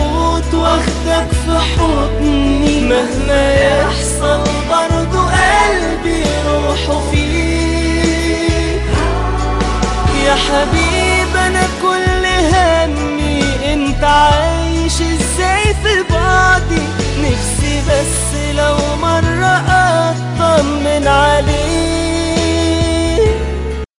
أموت وأخدك في حضني. مهما يحصل برضو قلبي روحه فيك يا حبيب أنا كل